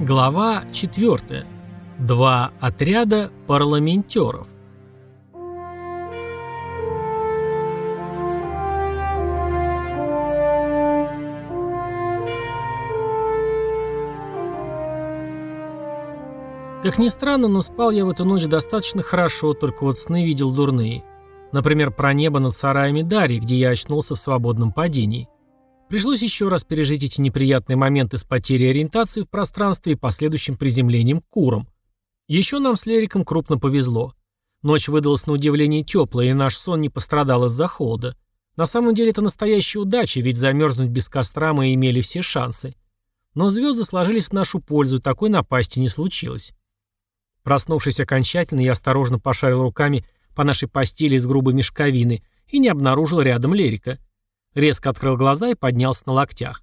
Глава 4. Два отряда парламентеров. Как ни странно, но спал я в эту ночь достаточно хорошо, только вот сны видел дурные. Например, про небо над сараями Дарьи, где я очнулся в свободном падении. Пришлось еще раз пережить эти неприятные моменты с потерей ориентации в пространстве и последующим приземлением к курам. Еще нам с Лериком крупно повезло. Ночь выдалась на удивление теплая, и наш сон не пострадал из-за холода. На самом деле это настоящая удача, ведь замерзнуть без костра мы имели все шансы. Но звезды сложились в нашу пользу, такой напасти не случилось. Проснувшись окончательно, я осторожно пошарил руками по нашей постели из грубой мешковины и не обнаружил рядом Лерика. Резко открыл глаза и поднялся на локтях.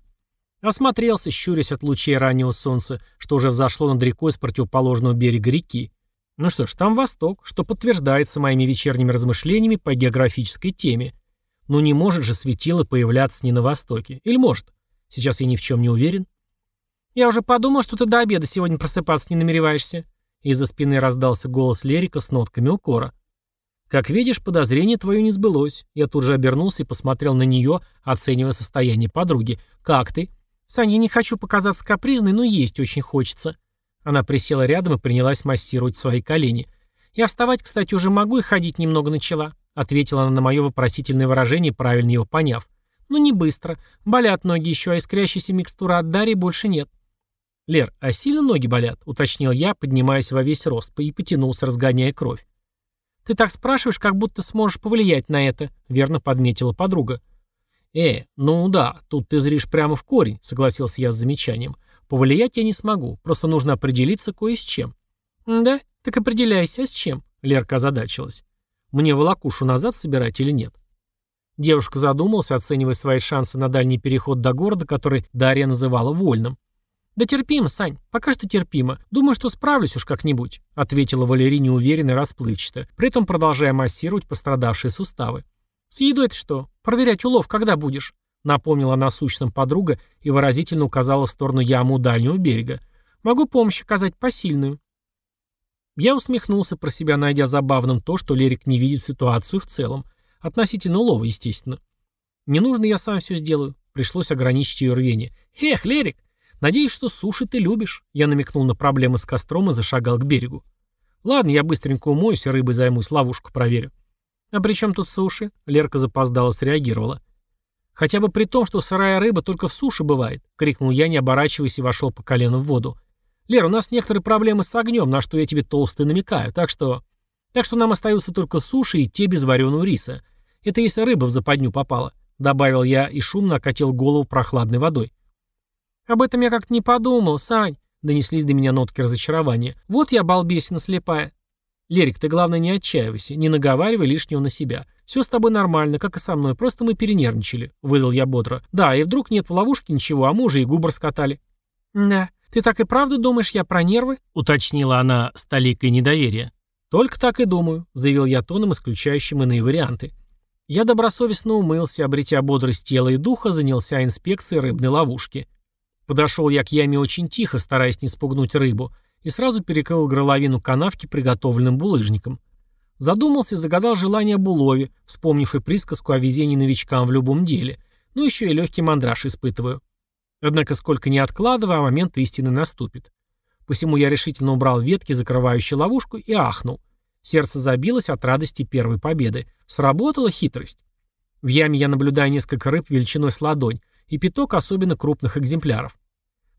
Осмотрелся, щурясь от лучей раннего солнца, что уже взошло над рекой с противоположного берега реки. Ну что ж, там восток, что подтверждается моими вечерними размышлениями по географической теме. Ну не может же светило появляться не на востоке. Или может? Сейчас я ни в чем не уверен. Я уже подумал, что ты до обеда сегодня просыпаться не намереваешься. Из-за спины раздался голос Лерика с нотками укора. «Как видишь, подозрение твое не сбылось». Я тут же обернулся и посмотрел на нее, оценивая состояние подруги. «Как ты?» «Сань, я не хочу показаться капризной, но есть очень хочется». Она присела рядом и принялась массировать свои колени. «Я вставать, кстати, уже могу и ходить немного начала», ответила она на мое вопросительное выражение, правильно его поняв. «Ну не быстро. Болят ноги еще, а искрящейся микстуры от Дарьи больше нет». «Лер, а сильно ноги болят?» — уточнил я, поднимаясь во весь рост, и потянулся, разгоняя кровь. «Ты так спрашиваешь, как будто сможешь повлиять на это», — верно подметила подруга. «Э, ну да, тут ты зришь прямо в корень», — согласился я с замечанием. «Повлиять я не смогу, просто нужно определиться кое с чем». «Да? Так определяйся, а с чем?» — Лерка озадачилась. «Мне волокушу назад собирать или нет?» Девушка задумалась, оценивая свои шансы на дальний переход до города, который Дарья называла вольным. «Да терпимо, Сань, пока что терпимо. Думаю, что справлюсь уж как-нибудь», — ответила Валерия неуверенно и расплывчато, при этом продолжая массировать пострадавшие суставы. «С едой-то что? Проверять улов когда будешь?» — напомнила насущным подруга и выразительно указала в сторону ямы у дальнего берега. «Могу помощь оказать посильную». Я усмехнулся про себя, найдя забавным то, что Лерик не видит ситуацию в целом. Относительно улова, естественно. «Не нужно, я сам все сделаю». Пришлось ограничить ее рвение. «Эх, Лерик, «Надеюсь, что суши ты любишь», — я намекнул на проблемы с костром и зашагал к берегу. «Ладно, я быстренько умоюсь и рыбой займусь, ловушку проверю». «А при чем тут суши?» — Лерка запоздала среагировала. «Хотя бы при том, что сырая рыба только в суше бывает», — крикнул я, не оборачиваясь и вошел по колено в воду. «Лер, у нас некоторые проблемы с огнем, на что я тебе толстый намекаю, так что...» «Так что нам остаются только суши и те без вареного риса. Это если рыба в западню попала», — добавил я и шумно окатил голову прохладной водой. «Об этом я как-то не подумал, Сань», — донеслись до меня нотки разочарования. «Вот я балбесина слепая». «Лерик, ты, главное, не отчаивайся, не наговаривай лишнего на себя. Все с тобой нормально, как и со мной, просто мы перенервничали», — выдал я бодро. «Да, и вдруг нет в ловушке ничего, а мы уже и губр скатали». «Да, ты так и правда думаешь, я про нервы?» — уточнила она с толикой недоверия. «Только так и думаю», — заявил я тоном, исключающим иные варианты. Я добросовестно умылся, обретя бодрость тела и духа, занялся инспекцией рыбной ловушки. Подошел я к яме очень тихо, стараясь не спугнуть рыбу, и сразу перекрыл горловину канавки приготовленным булыжником. Задумался и загадал желание об улове, вспомнив и присказку о везении новичкам в любом деле. Ну еще и легкий мандраж испытываю. Однако сколько не откладывая, а момент истины наступит. Посему я решительно убрал ветки, закрывающие ловушку, и ахнул. Сердце забилось от радости первой победы. Сработала хитрость. В яме я наблюдаю несколько рыб величиной с ладонь и пяток особенно крупных экземпляров.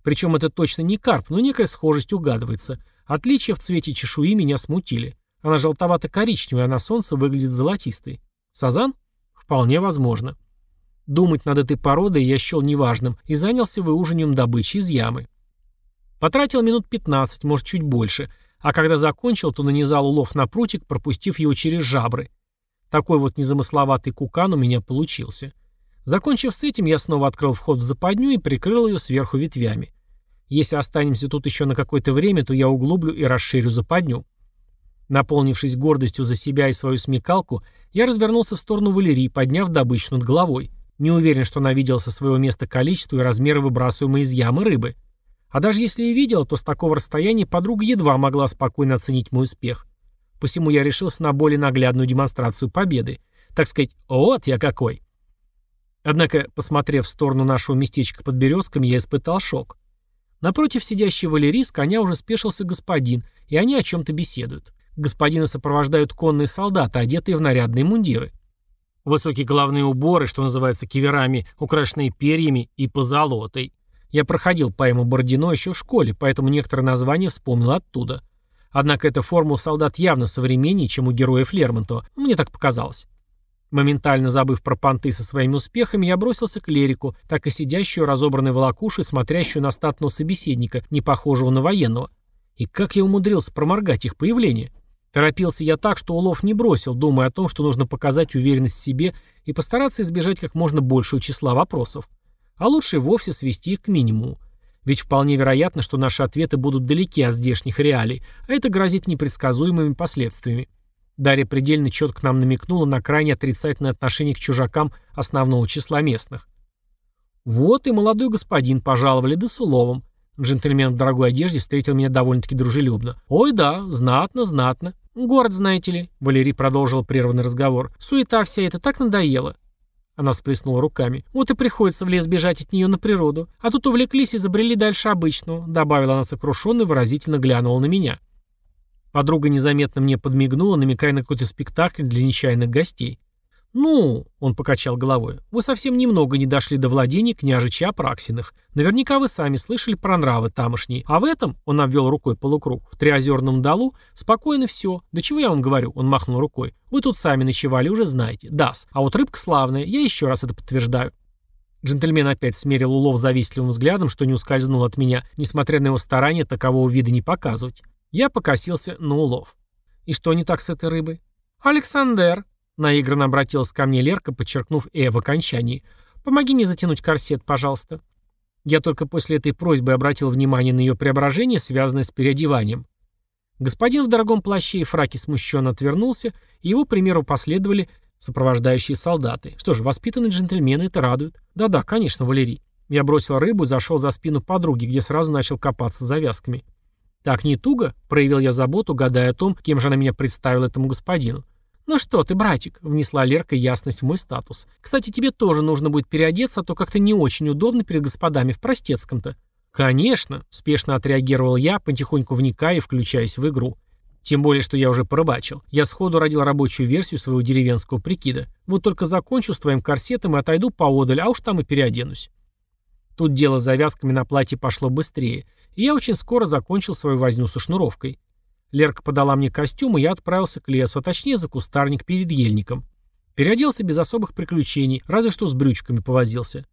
Причем это точно не карп, но некая схожесть угадывается. Отличия в цвете чешуи меня смутили. Она желтовато-коричневая, а на солнце выглядит золотистой. Сазан? Вполне возможно. Думать над этой породой я счел неважным и занялся выуживанием добычи из ямы. Потратил минут 15, может чуть больше, а когда закончил, то нанизал улов на прутик, пропустив его через жабры. Такой вот незамысловатый кукан у меня получился. Закончив с этим, я снова открыл вход в западню и прикрыл ее сверху ветвями. Если останемся тут еще на какое-то время, то я углублю и расширю западню. Наполнившись гордостью за себя и свою смекалку, я развернулся в сторону Валерии, подняв добычу над головой. Не уверен, что она видела со своего места количество и размеры выбрасываемой из ямы рыбы. А даже если и видела, то с такого расстояния подруга едва могла спокойно оценить мой успех. Посему я решился на более наглядную демонстрацию победы. Так сказать, вот я какой. Однако, посмотрев в сторону нашего местечка под березками, я испытал шок. Напротив сидящий Валерий с коня уже спешился господин, и они о чем-то беседуют. Господина сопровождают конные солдаты, одетые в нарядные мундиры. Высокие головные уборы, что называется киверами, украшенные перьями и позолотой. Я проходил по ему Бородино еще в школе, поэтому некоторые названия вспомнил оттуда. Однако эта форма у солдат явно современнее, чем у героев Лермонтова. Мне так показалось. Моментально забыв про понты со своими успехами, я бросился к Лерику, так и сидящую разобранной волокушей, смотрящую на статного собеседника, не похожего на военного. И как я умудрился проморгать их появление? Торопился я так, что улов не бросил, думая о том, что нужно показать уверенность в себе и постараться избежать как можно большего числа вопросов. А лучше вовсе свести их к минимуму. Ведь вполне вероятно, что наши ответы будут далеки от здешних реалий, а это грозит непредсказуемыми последствиями. Дарья предельно четко нам намекнула на крайне отрицательное отношение к чужакам основного числа местных. Вот и молодой господин пожаловали да с уловом. Джентльмен в дорогой одежде встретил меня довольно-таки дружелюбно. «Ой, да, знатно, знатно. Город, знаете ли», — Валерий продолжил прерванный разговор. «Суета вся эта так надоела». Она всплеснула руками. «Вот и приходится в лес бежать от нее на природу. А тут увлеклись и забрели дальше обычного», — добавила она сокрушенно и выразительно глянула на меня. Подруга незаметно мне подмигнула, намекая на какой-то спектакль для нечаянных гостей. «Ну», — он покачал головой, — «вы совсем немного не дошли до владений княжича Апраксиных. Наверняка вы сами слышали про нравы тамошние. А в этом, — он обвел рукой полукруг, — в Триозерном долу спокойно все. Да чего я вам говорю?» — он махнул рукой. «Вы тут сами ночевали, уже знаете. Дас. А вот рыбка славная, я еще раз это подтверждаю». Джентльмен опять смерил улов завистливым взглядом, что не ускользнул от меня, несмотря на его старание такового вида не показывать. Я покосился на улов. И что не так с этой рыбой? «Александр!» — наигранно обратилась ко мне Лерка, подчеркнув «э» в окончании. «Помоги мне затянуть корсет, пожалуйста». Я только после этой просьбы обратил внимание на ее преображение, связанное с переодеванием. Господин в дорогом плаще и фраке смущенно отвернулся, и его примеру последовали сопровождающие солдаты. Что же, воспитанные джентльмены это радует. Да-да, конечно, Валерий. Я бросил рыбу и зашел за спину подруги, где сразу начал копаться завязками. «Так не туго?» — проявил я заботу, гадая о том, кем же она меня представила этому господину. «Ну что ты, братик», — внесла Лерка ясность в мой статус. «Кстати, тебе тоже нужно будет переодеться, а то как-то не очень удобно перед господами в простецком-то». «Конечно», — спешно отреагировал я, потихоньку вникая и включаясь в игру. Тем более, что я уже порыбачил. Я сходу родил рабочую версию своего деревенского прикида. Вот только закончу с твоим корсетом и отойду поодаль, а уж там и переоденусь. Тут дело с завязками на платье пошло быстрее — и я очень скоро закончил свою возню со шнуровкой. Лерка подала мне костюм, и я отправился к лесу, а точнее за кустарник перед ельником. Переоделся без особых приключений, разве что с брючками повозился.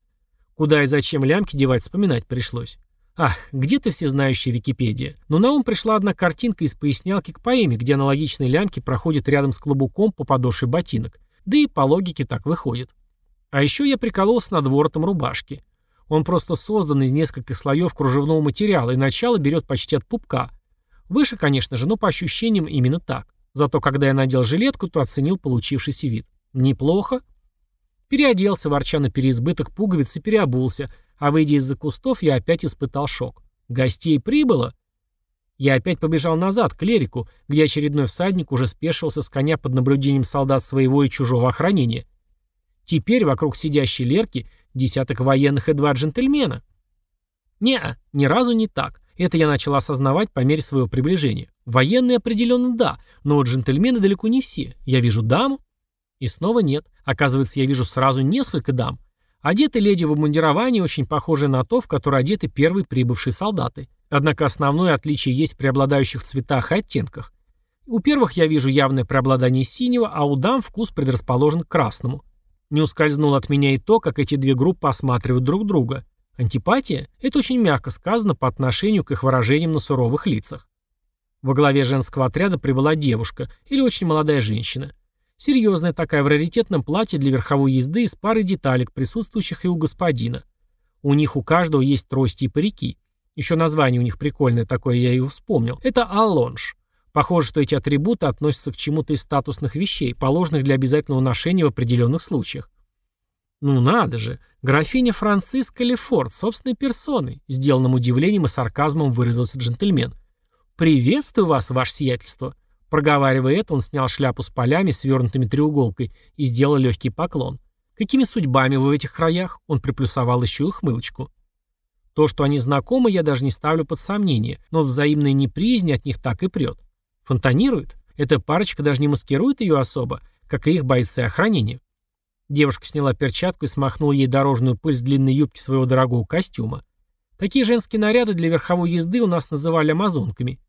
Куда и зачем лямки девать, вспоминать пришлось. Ах, где ты всезнающая Википедия? Но на ум пришла одна картинка из пояснялки к поэме, где аналогичные лямки проходят рядом с клобуком по подошве ботинок. Да и по логике так выходит. А еще я прикололся над воротом рубашки. Он просто создан из нескольких слоев кружевного материала, и начало берет почти от пупка. Выше, конечно же, но по ощущениям именно так. Зато когда я надел жилетку, то оценил получившийся вид. Неплохо. Переоделся, ворча на переизбыток пуговиц и переобулся, а выйдя из-за кустов, я опять испытал шок. Гостей прибыло. Я опять побежал назад, к Лерику, где очередной всадник уже спешился с коня под наблюдением солдат своего и чужого охранения. Теперь вокруг сидящей Лерки Десяток военных и два джентльмена. Не, ни разу не так. Это я начал осознавать по мере своего приближения. Военные определенно да, но вот джентльмены далеко не все. Я вижу даму. И снова нет. Оказывается, я вижу сразу несколько дам. Одеты леди в обмундировании, очень похожие на то, в которое одеты первые прибывшие солдаты. Однако основное отличие есть в преобладающих цветах и оттенках. У первых я вижу явное преобладание синего, а у дам вкус предрасположен к красному. Не ускользнуло от меня и то, как эти две группы осматривают друг друга. Антипатия – это очень мягко сказано по отношению к их выражениям на суровых лицах. Во главе женского отряда прибыла девушка или очень молодая женщина. Серьезная такая в раритетном платье для верховой езды из пары деталек, присутствующих и у господина. У них у каждого есть трости и парики. Еще название у них прикольное такое, я его вспомнил. Это аллонж. Похоже, что эти атрибуты относятся к чему-то из статусных вещей, положенных для обязательного ношения в определенных случаях. Ну надо же, графиня Франциска Лефорт, собственной персоной, сделанным удивлением и сарказмом выразился джентльмен. «Приветствую вас, ваше сиятельство». Проговаривая это, он снял шляпу с полями, свернутыми треуголкой, и сделал легкий поклон. «Какими судьбами вы в этих краях?» Он приплюсовал еще и. То, что они знакомы, я даже не ставлю под сомнение, но взаимная неприязнь от них так и прет. Фонтанирует? Эта парочка даже не маскирует ее особо, как и их бойцы охранения. Девушка сняла перчатку и смахнула ей дорожную пыль с длинной юбки своего дорогого костюма. Такие женские наряды для верховой езды у нас называли амазонками.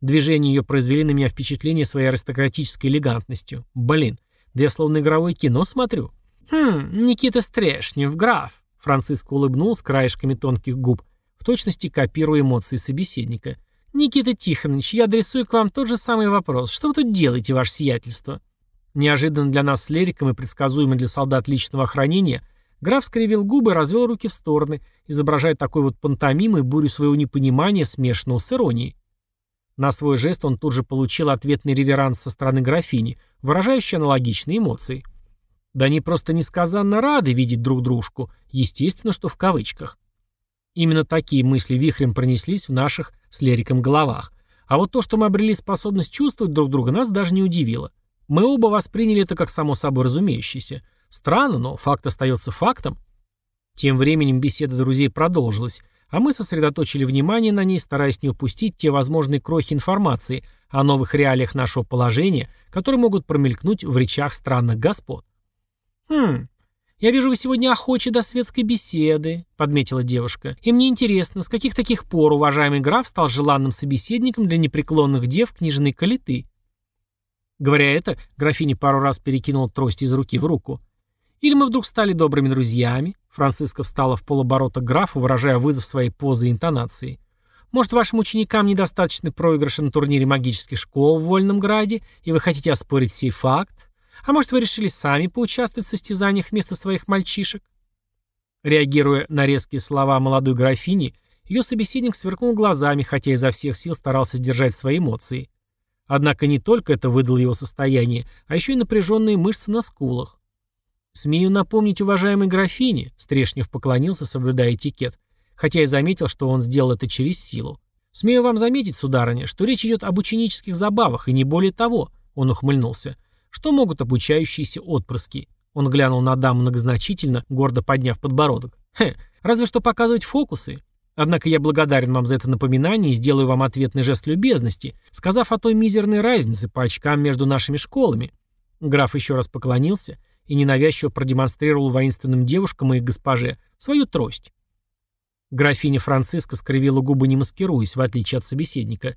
Движения ее произвели на меня впечатление своей аристократической элегантностью. Блин, да я словно игровое кино смотрю. «Хм, Никита Стрешнев, граф», — Франциско улыбнулся краешками тонких губ, в точности копируя эмоции собеседника. «Никита Тихонович, я адресую к вам тот же самый вопрос. Что вы тут делаете, ваше сиятельство?» Неожиданно для нас с Лериком и предсказуемо для солдат личного охранения, граф скривил губы и развел руки в стороны, изображая такой вот пантомимой бурю своего непонимания, смешанного с иронией. На свой жест он тут же получил ответный реверанс со стороны графини, выражающий аналогичные эмоции. Да они просто несказанно рады видеть друг дружку, естественно, что в кавычках. Именно такие мысли вихрем пронеслись в наших с Лериком головах. А вот то, что мы обрели способность чувствовать друг друга, нас даже не удивило. Мы оба восприняли это как само собой разумеющееся. Странно, но факт остается фактом. Тем временем беседа друзей продолжилась, а мы сосредоточили внимание на ней, стараясь не упустить те возможные крохи информации о новых реалиях нашего положения, которые могут промелькнуть в речах странных господ. «Хм, я вижу, вы сегодня охочи до светской беседы», — подметила девушка. «И мне интересно, с каких таких пор уважаемый граф стал желанным собеседником для непреклонных дев княжны Калиты?» Говоря это, графиня пару раз перекинула трость из руки в руку. «Или мы вдруг стали добрыми друзьями?» Франциска встала в полоборота графу, выражая вызов своей позы и интонации. «Может, вашим ученикам недостаточно проигрыша на турнире магических школ в Вольном Граде, и вы хотите оспорить сей факт? А может, вы решили сами поучаствовать в состязаниях вместо своих мальчишек?» Реагируя на резкие слова молодой графини, ее собеседник сверкнул глазами, хотя изо всех сил старался сдержать свои эмоции. Однако не только это выдало его состояние, а еще и напряженные мышцы на скулах. «Смею напомнить уважаемой графине», — Стрешнев поклонился, соблюдая этикет, хотя и заметил, что он сделал это через силу. «Смею вам заметить, сударыня, что речь идет об ученических забавах, и не более того», — он ухмыльнулся. «Что могут обучающиеся отпрыски?» Он глянул на даму многозначительно, гордо подняв подбородок. «Хе, разве что показывать фокусы. Однако я благодарен вам за это напоминание и сделаю вам ответный жест любезности, сказав о той мизерной разнице по очкам между нашими школами. Граф еще раз поклонился и ненавязчиво продемонстрировал воинственным девушкам и госпоже свою трость. Графиня Франциска скривила губы не маскируясь, в отличие от собеседника.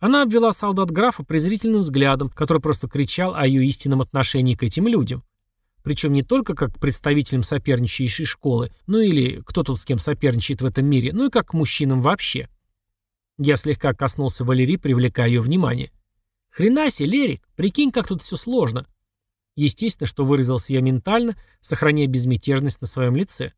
Она обвела солдат графа презрительным взглядом, который просто кричал о ее истинном отношении к этим людям. Причем не только как к представителям соперничающей школы, ну или кто тут с кем соперничает в этом мире, ну и как к мужчинам вообще. Я слегка коснулся Валерии, привлекая ее внимание. «Хрена себе, Лерик, прикинь, как тут все сложно». Естественно, что выразился я ментально, сохраняя безмятежность на своем лице.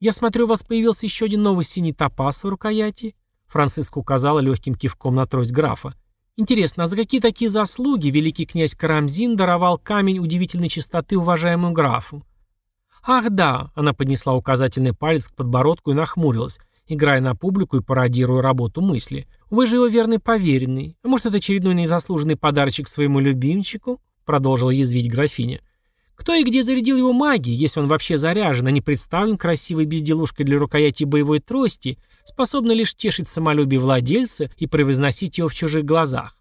«Я смотрю, у вас появился еще один новый синий топаз в рукояти», Франциско указала легким кивком на трость графа. Интересно, а за какие такие заслуги великий князь Карамзин даровал камень удивительной чистоты уважаемому графу? Ах да, она поднесла указательный палец к подбородку и нахмурилась, играя на публику и пародируя работу мысли. Вы же его верный поверенный. А может, это очередной незаслуженный подарочек своему любимчику? Продолжила язвить графиня. Кто и где зарядил его магией, если он вообще заряжен, а не представлен красивой безделушкой для рукояти боевой трости, способна лишь тешить самолюбие владельца и превозносить его в чужих глазах.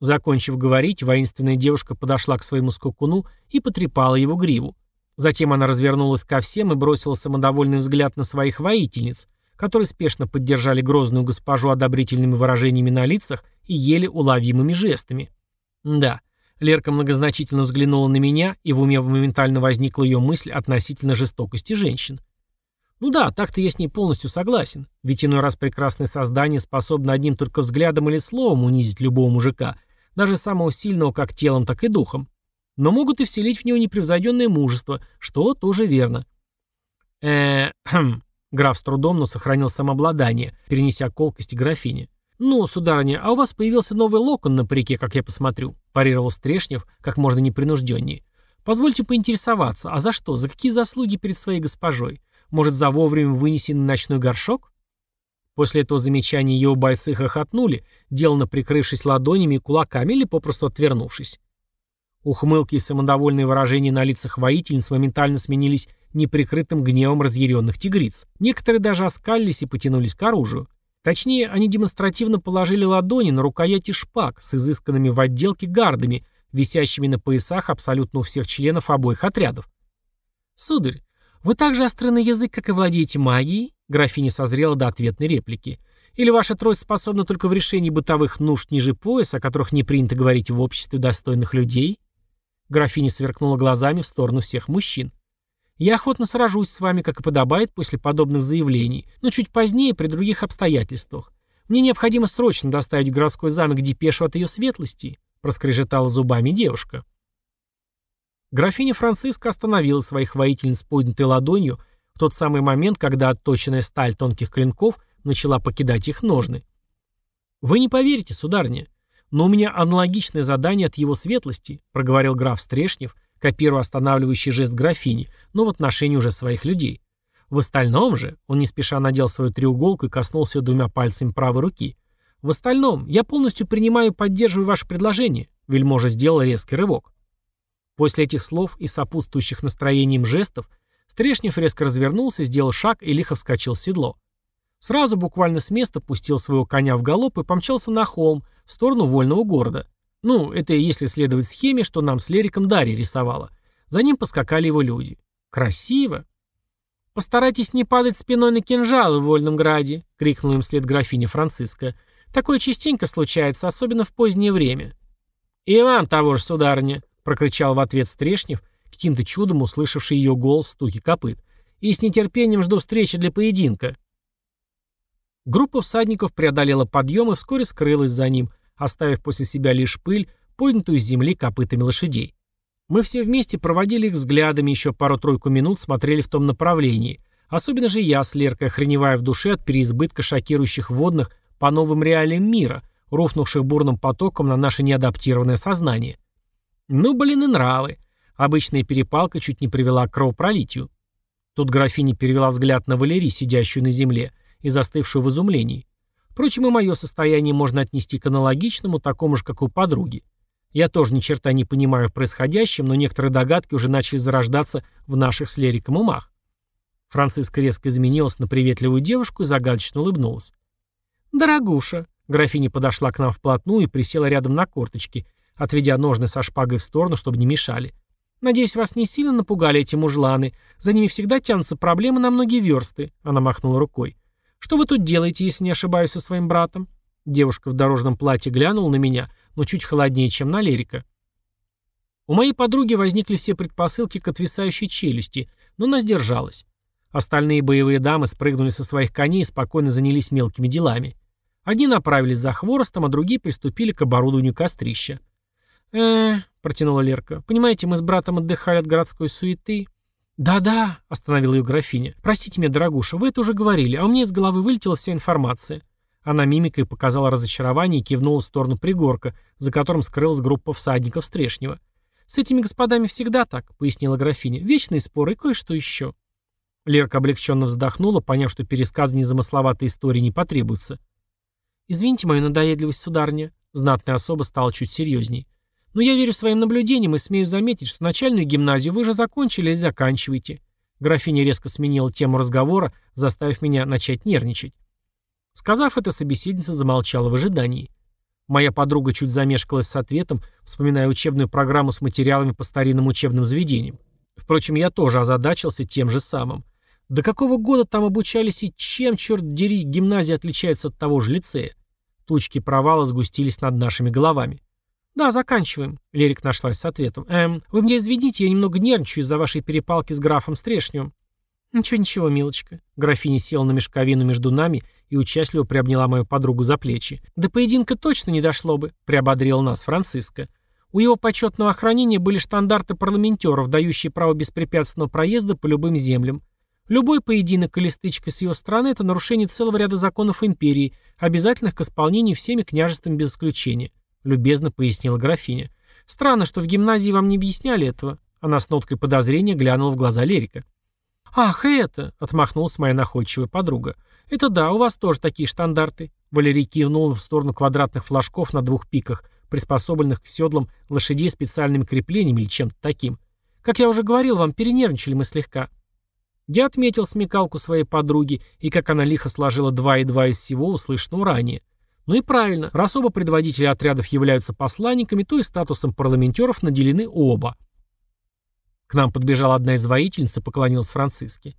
Закончив говорить, воинственная девушка подошла к своему скакуну и потрепала его гриву. Затем она развернулась ко всем и бросила самодовольный взгляд на своих воительниц, которые спешно поддержали грозную госпожу одобрительными выражениями на лицах и еле уловимыми жестами. Да, Лерка многозначительно взглянула на меня, и в уме моментально возникла ее мысль относительно жестокости женщин. Ну да, так-то я с ней полностью согласен. Ведь иной раз прекрасное создание способно одним только взглядом или словом унизить любого мужика, даже самого сильного как телом, так и духом. Но могут и вселить в него непревзойденное мужество, что тоже верно. э. Граф с трудом, но сохранил самообладание, перенеся колкости графине. «Ну, сударыня, а у вас появился новый локон на парике, как я посмотрю», парировал Стрешнев как можно непринужденнее. Позвольте поинтересоваться, а за что? За какие заслуги перед своей госпожой? Может, за вовремя вынесенный ночной горшок? После этого замечания его бойцы хохотнули, деланно прикрывшись ладонями и кулаками или попросту отвернувшись. Ухмылки и самодовольные выражения на лицах воительниц моментально сменились неприкрытым гневом разъяренных тигриц. Некоторые даже оскалились и потянулись к оружию. Точнее, они демонстративно положили ладони на рукояти шпаг с изысканными в отделке гардами, висящими на поясах абсолютно у всех членов обоих отрядов. «Сударь, вы так же остры на язык, как и владеете магией?» Графиня созрела до ответной реплики. «Или ваша трость способна только в решении бытовых нужд ниже пояса, о которых не принято говорить в обществе достойных людей?» Графиня сверкнула глазами в сторону всех мужчин. Я охотно сражусь с вами, как и подобает, после подобных заявлений, но чуть позднее, при других обстоятельствах. Мне необходимо срочно доставить в городской замок депешу от ее светлости», — проскрежетала зубами девушка. Графиня Франциска остановила своих воительниц поднятой ладонью в тот самый момент, когда отточенная сталь тонких клинков начала покидать их ножны. «Вы не поверите, сударыня, но у меня аналогичное задание от его светлости», — проговорил граф Стрешнев, — копируя останавливающий жест графини, но в отношении уже своих людей. В остальном же он не спеша надел свою треуголку и коснулся ее двумя пальцами правой руки. В остальном я полностью принимаю и поддерживаю ваше предложение. Вельможа сделал резкий рывок. После этих слов и сопутствующих настроением жестов Стрешнев резко развернулся, сделал шаг и лихо вскочил в седло. Сразу буквально с места пустил своего коня в галоп и помчался на холм, в сторону вольного города. Ну, это если следовать схеме, что нам с Лериком Дарья рисовала. За ним поскакали его люди. Красиво. «Постарайтесь не падать спиной на кинжалы в Вольном Граде», — крикнула им вслед графиня Франциска. «Такое частенько случается, особенно в позднее время». «И вам того же, сударыня», — прокричал в ответ Стрешнев, каким-то чудом услышавший ее голос в стуке копыт. «И с нетерпением жду встречи для поединка». Группа всадников преодолела подъем и вскоре скрылась за ним, оставив после себя лишь пыль, поднятую с земли копытами лошадей. Мы все вместе проводили их взглядами, еще пару-тройку минут смотрели в том направлении. Особенно же я с Леркой, охреневая в душе от переизбытка шокирующих водных по новым реалиям мира, рухнувших бурным потоком на наше неадаптированное сознание. Ну, блин, и нравы. Обычная перепалка чуть не привела к кровопролитию. Тут графиня перевела взгляд на Валерий, сидящую на земле, и застывшую в изумлении. Впрочем, и мое состояние можно отнести к аналогичному, такому же, как у подруги. Я тоже ни черта не понимаю в происходящем, но некоторые догадки уже начали зарождаться в наших с Лериком умах. Франциска резко изменилась на приветливую девушку и загадочно улыбнулась. «Дорогуша», — графиня подошла к нам вплотную и присела рядом на корточки, отведя ножны со шпагой в сторону, чтобы не мешали. «Надеюсь, вас не сильно напугали эти мужланы. За ними всегда тянутся проблемы на многие версты», — она махнула рукой. «Что вы тут делаете, если не ошибаюсь, со своим братом?» Девушка в дорожном платье глянула на меня, но чуть холоднее, чем на Лерика. У моей подруги возникли все предпосылки к отвисающей челюсти, но она сдержалась. Остальные боевые дамы спрыгнули со своих коней и спокойно занялись мелкими делами. Одни направились за хворостом, а другие приступили к оборудованию кострища. Э протянула Лерка. «Понимаете, мы с братом отдыхали от городской суеты. «Да-да», — остановила ее графиня. «Простите меня, дорогуша, вы это уже говорили, а у меня из головы вылетела вся информация». Она мимикой показала разочарование и кивнула в сторону пригорка, за которым скрылась группа всадников Стрешнева. «С этими господами всегда так», — пояснила графиня. «Вечные споры и кое-что еще». Лерка облегченно вздохнула, поняв, что пересказ незамысловатой истории не потребуется. «Извините мою надоедливость, сударня», — знатная особа стала чуть серьезней. Но я верю своим наблюдениям и смею заметить, что начальную гимназию вы уже закончили и заканчиваете. Графиня резко сменила тему разговора, заставив меня начать нервничать. Сказав это, собеседница замолчала в ожидании. Моя подруга чуть замешкалась с ответом, вспоминая учебную программу с материалами по старинным учебным заведениям. Впрочем, я тоже озадачился тем же самым. До какого года там обучались и чем, черт дери, гимназия отличается от того же лицея? Тучки провала сгустились над нашими головами. «Да, заканчиваем», — Лерик нашлась с ответом. «Эм, вы мне извините, я немного нервничаю из-за вашей перепалки с графом Стрешневым». «Ничего-ничего, милочка». Графиня села на мешковину между нами и участливо приобняла мою подругу за плечи. «До поединка точно не дошло бы», — приободрила нас Франциска. У его почетного охранения были штандарты парламентеров, дающие право беспрепятственного проезда по любым землям. Любой поединок или стычка с ее стороны – это нарушение целого ряда законов империи, обязательных к исполнению всеми княжествами без исключения. — любезно пояснила графиня. «Странно, что в гимназии вам не объясняли этого». Она с ноткой подозрения глянула в глаза Лерика. «Ах, это!» — отмахнулась моя находчивая подруга. «Это да, у вас тоже такие штандарты». Валерий кивнул в сторону квадратных флажков на двух пиках, приспособленных к седлам лошадей специальными креплениями или чем-то таким. Как я уже говорил вам, перенервничали мы слегка. Я отметил смекалку своей подруги и как она лихо сложила два и два из всего услышанного ранее. Ну и правильно, раз оба предводителя отрядов являются посланниками, то и статусом парламентеров наделены оба. К нам подбежала одна из воительниц и поклонилась Франциске.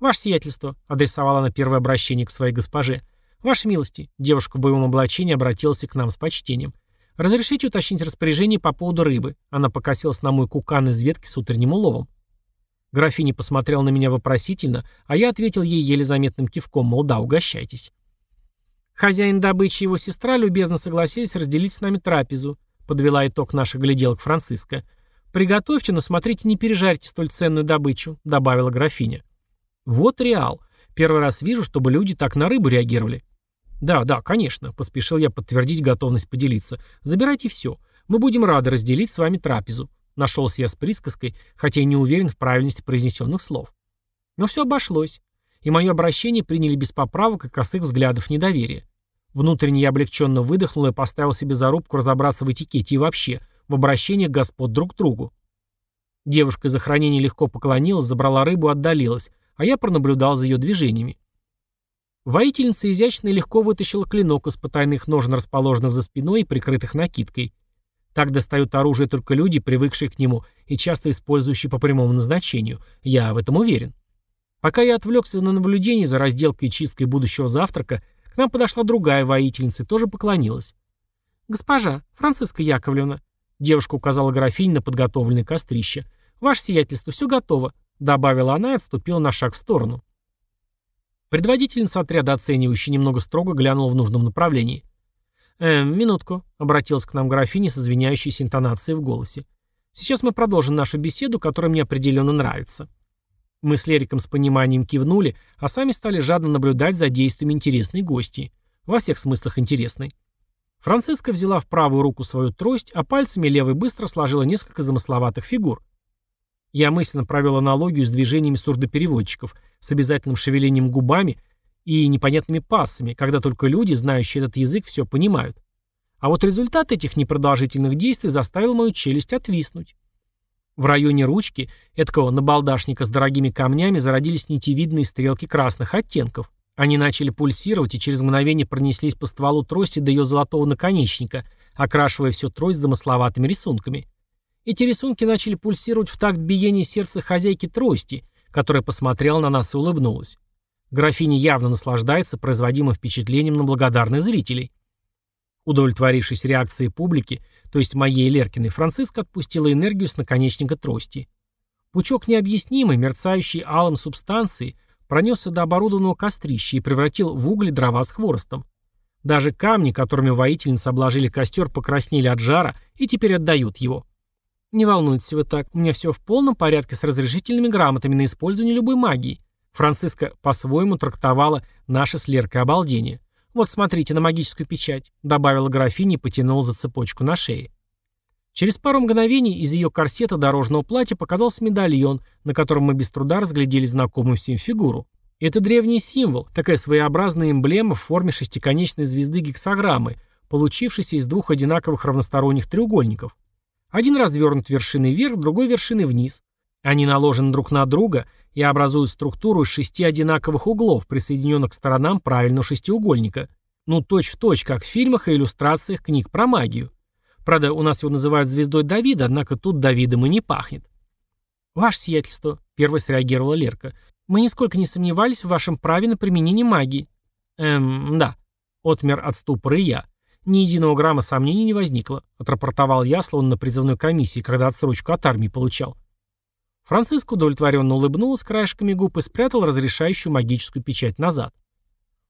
«Ваше сиятельство», — адресовала она первое обращение к своей госпоже. «Ваши милости», — девушка в боевом облачении обратилась к нам с почтением. «Разрешите уточнить распоряжение по поводу рыбы?» Она покосилась на мой кукан из ветки с утренним уловом. Графиня посмотрела на меня вопросительно, а я ответил ей еле заметным кивком, мол, да, угощайтесь. Хозяин добычи и его сестра любезно согласились разделить с нами трапезу, подвела итог наших гляделок Франциска. «Приготовьте, но смотрите, не пережарьте столь ценную добычу», — добавила графиня. «Вот реал. Первый раз вижу, чтобы люди так на рыбу реагировали». «Да, да, конечно», — поспешил я подтвердить готовность поделиться. «Забирайте все. Мы будем рады разделить с вами трапезу». Нашелся я с присказкой, хотя и не уверен в правильности произнесенных слов. Но все обошлось и мое обращение приняли без поправок и косых взглядов недоверия. Внутренне я облегченно выдохнул и поставил себе зарубку разобраться в этикете и вообще, в обращениях господ друг к другу. Девушка из охранения легко поклонилась, забрала рыбу отдалилась, а я пронаблюдал за ее движениями. Воительница изящно и легко вытащила клинок из потайных ножен, расположенных за спиной и прикрытых накидкой. Так достают оружие только люди, привыкшие к нему и часто использующие по прямому назначению. Я в этом уверен. Пока я отвлекся на наблюдение за разделкой и чисткой будущего завтрака, к нам подошла другая воительница и тоже поклонилась. «Госпожа, Франциска Яковлевна», — девушка указала графинь на подготовленное кострище, — «ваше сиятельство, все готово», — добавила она и отступила на шаг в сторону. Предводительница отряда, оценивающая, немного строго глянула в нужном направлении. «Эм, минутку», — обратилась к нам графиня с извиняющейся интонацией в голосе. «Сейчас мы продолжим нашу беседу, которая мне определенно нравится». Мы с Лериком с пониманием кивнули, а сами стали жадно наблюдать за действиями интересной гости. Во всех смыслах интересной. Франциска взяла в правую руку свою трость, а пальцами левой быстро сложила несколько замысловатых фигур. Я мысленно провел аналогию с движениями сурдопереводчиков, с обязательным шевелением губами и непонятными пассами, когда только люди, знающие этот язык, все понимают. А вот результат этих непродолжительных действий заставил мою челюсть отвиснуть. В районе ручки, эткого набалдашника с дорогими камнями, зародились нитевидные стрелки красных оттенков. Они начали пульсировать и через мгновение пронеслись по стволу трости до ее золотого наконечника, окрашивая всю трость замысловатыми рисунками. Эти рисунки начали пульсировать в такт биения сердца хозяйки трости, которая посмотрела на нас и улыбнулась. Графиня явно наслаждается производимым впечатлением на благодарных зрителей. Удовлетворившись реакцией публики, то есть моей Леркиной, Франциск отпустила энергию с наконечника трости. Пучок необъяснимой, мерцающий алым субстанции, пронесся до оборудованного кострища и превратил в уголь дрова с хворостом. Даже камни, которыми воительницы обложили костер, покраснели от жара и теперь отдают его. Не волнуйтесь вы так, у меня все в полном порядке с разрешительными грамотами на использование любой магии. Франциска по-своему трактовала наше с Леркой обалдение. «Вот смотрите на магическую печать», — добавила графиня и потянула за цепочку на шее. Через пару мгновений из ее корсета дорожного платья показался медальон, на котором мы без труда разглядели знакомую всем фигуру. Это древний символ, такая своеобразная эмблема в форме шестиконечной звезды гексаграммы, получившейся из двух одинаковых равносторонних треугольников. Один развернут вершиной вверх, другой вершиной вниз. Они наложены друг на друга и образуют структуру из шести одинаковых углов, присоединенных к сторонам правильного шестиугольника. Ну, точь-в-точь, точь, как в фильмах и иллюстрациях книг про магию. Правда, у нас его называют звездой Давида, однако тут Давидом и не пахнет. «Ваше сиятельство», — первой среагировала Лерка, — «мы нисколько не сомневались в вашем праве на применение магии». «Эм, да», — отмер от ступора и я. Ни единого грамма сомнений не возникло, отрапортовал я, словно на призывной комиссии, когда отсрочку от армии получал. Франциск удовлетворенно улыбнулась краешками губ и спрятал разрешающую магическую печать назад.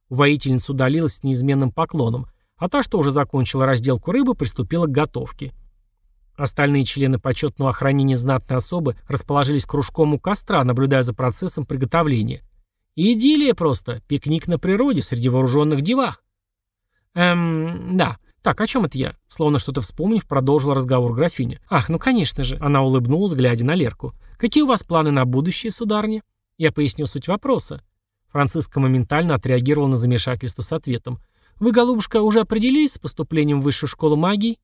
Воительница удалилась с неизменным поклоном, а та, что уже закончила разделку рыбы, приступила к готовке. Остальные члены почетного охранения знатной особы расположились кружком у костра, наблюдая за процессом приготовления. идиллия просто, пикник на природе среди вооруженных девах. Эм, да, «Так, о чем это я?» Словно что-то вспомнив, продолжила разговор графиня. «Ах, ну конечно же!» Она улыбнулась, глядя на Лерку. «Какие у вас планы на будущее, сударыня?» Я пояснил суть вопроса. Франциска моментально отреагировала на замешательство с ответом. «Вы, голубушка, уже определились с поступлением в высшую школу магии?»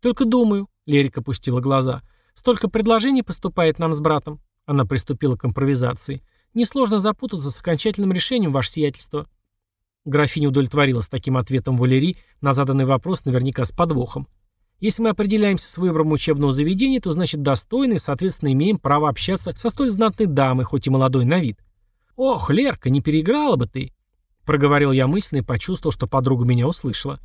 «Только думаю», — Лерика опустила глаза. «Столько предложений поступает нам с братом». Она приступила к импровизации. «Несложно запутаться с окончательным решением, ваше сиятельство». Графиня удовлетворилась таким ответом Валерий на заданный вопрос наверняка с подвохом. Если мы определяемся с выбором учебного заведения, то значит достойны и, соответственно, имеем право общаться со столь знатной дамой, хоть и молодой на вид. «Ох, Лерка, не переиграла бы ты!» Проговорил я мысленно и почувствовал, что подруга меня услышала.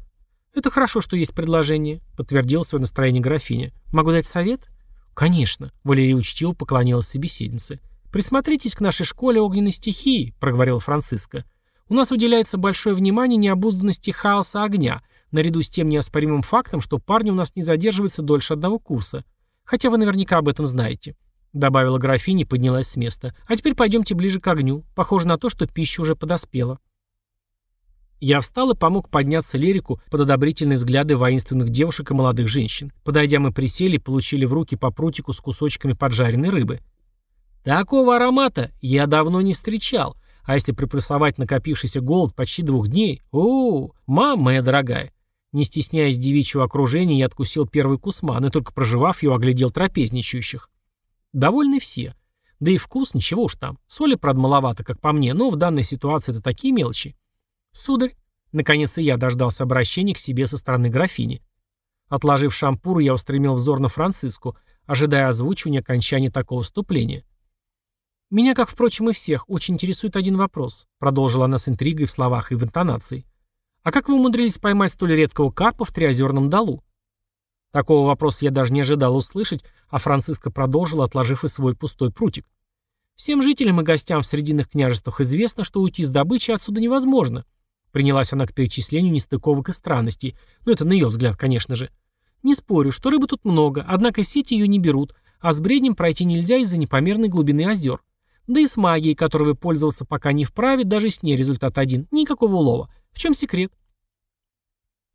«Это хорошо, что есть предложение», — подтвердила свое настроение графиня. «Могу дать совет?» «Конечно», — Валерия учтиво поклонилась собеседнице. «Присмотритесь к нашей школе огненной стихии», — проговорила Франциска. У нас уделяется большое внимание необузданности хаоса огня, наряду с тем неоспоримым фактом, что парни у нас не задерживаются дольше одного курса. Хотя вы наверняка об этом знаете. Добавила графиня и поднялась с места. А теперь пойдемте ближе к огню. Похоже на то, что пища уже подоспела. Я встал и помог подняться Лерику под одобрительные взгляды воинственных девушек и молодых женщин. Подойдя, мы присели и получили в руки по прутику с кусочками поджаренной рыбы. Такого аромата я давно не встречал. А если приплюсовать накопившийся голод почти двух дней, о, мама моя дорогая. Не стесняясь девичьего окружения, я откусил первый кусман и только проживав его, оглядел трапезничающих. Довольны все. Да и вкус, ничего уж там. Соли, правда, маловато, как по мне, но в данной ситуации это такие мелочи. Сударь, наконец и я дождался обращения к себе со стороны графини. Отложив шампур, я устремил взор на Франциску, ожидая озвучивания окончания такого вступления. «Меня, как, впрочем, и всех, очень интересует один вопрос», продолжила она с интригой в словах и в интонации. «А как вы умудрились поймать столь редкого карпа в Триозерном долу?» Такого вопроса я даже не ожидал услышать, а Франциска продолжила, отложив и свой пустой прутик. «Всем жителям и гостям в Срединных княжествах известно, что уйти с добычи отсюда невозможно». Принялась она к перечислению нестыковок и странностей, но это на ее взгляд, конечно же. «Не спорю, что рыбы тут много, однако сети ее не берут, а с бреднем пройти нельзя из-за непомерной глубины озер. Да и с магией, которой вы пользоваться пока не вправе, даже с ней результат один. Никакого улова. В чем секрет?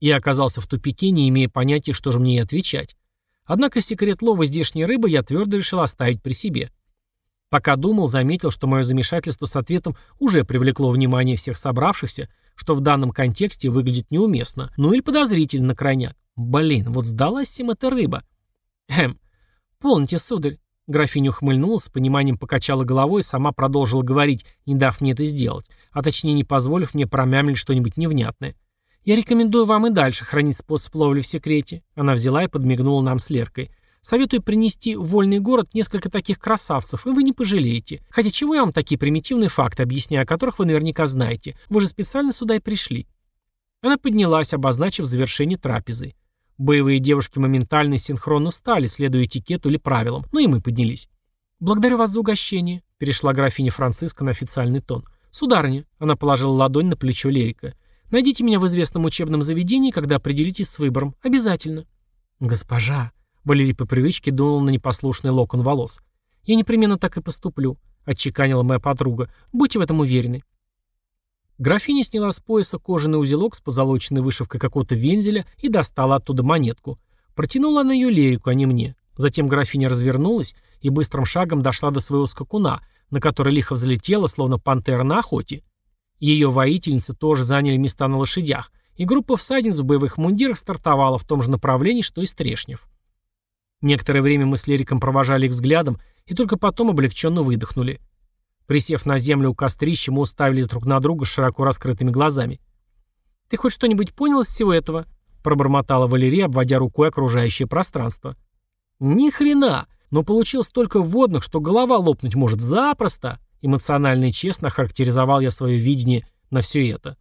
Я оказался в тупике, не имея понятия, что же мне и отвечать. Однако секрет лова здешней рыбы я твердо решил оставить при себе. Пока думал, заметил, что мое замешательство с ответом уже привлекло внимание всех собравшихся, что в данном контексте выглядит неуместно, ну или подозрительно крайняк. Блин, вот сдалась им эта рыба. Эм, полните, сударь, Графиня ухмыльнулась, с пониманием покачала головой и сама продолжила говорить, не дав мне это сделать, а точнее не позволив мне промямлить что-нибудь невнятное. «Я рекомендую вам и дальше хранить способ ловли в секрете». Она взяла и подмигнула нам с Леркой. «Советую принести в вольный город несколько таких красавцев, и вы не пожалеете. Хотя чего я вам такие примитивные факты объясняю, о которых вы наверняка знаете? Вы же специально сюда и пришли». Она поднялась, обозначив завершение трапезы. Боевые девушки моментально синхронно встали, следуя этикету или правилам, но и мы поднялись. «Благодарю вас за угощение», — перешла графиня Франциска на официальный тон. «Сударыня», — она положила ладонь на плечо Лерика, — «найдите меня в известном учебном заведении, когда определитесь с выбором. Обязательно». «Госпожа», — Валерий по привычке дунул на непослушный локон волос, — «я непременно так и поступлю», — отчеканила моя подруга. «Будьте в этом уверены». Графиня сняла с пояса кожаный узелок с позолоченной вышивкой какого-то вензеля и достала оттуда монетку. Протянула на ее лерику, а не мне. Затем графиня развернулась и быстрым шагом дошла до своего скакуна, на который лихо взлетела, словно пантера на охоте. Ее воительницы тоже заняли места на лошадях, и группа всадниц в боевых мундирах стартовала в том же направлении, что и Стрешнев. Некоторое время мы с Лериком провожали их взглядом и только потом облегченно выдохнули. Присев на землю у кострища, мы уставились друг на друга широко раскрытыми глазами. «Ты хоть что-нибудь понял из всего этого?» — пробормотала Валерия, обводя рукой окружающее пространство. «Ни хрена! Но получил столько вводных, что голова лопнуть может запросто!» Эмоционально и честно характеризовал я свое видение на все это.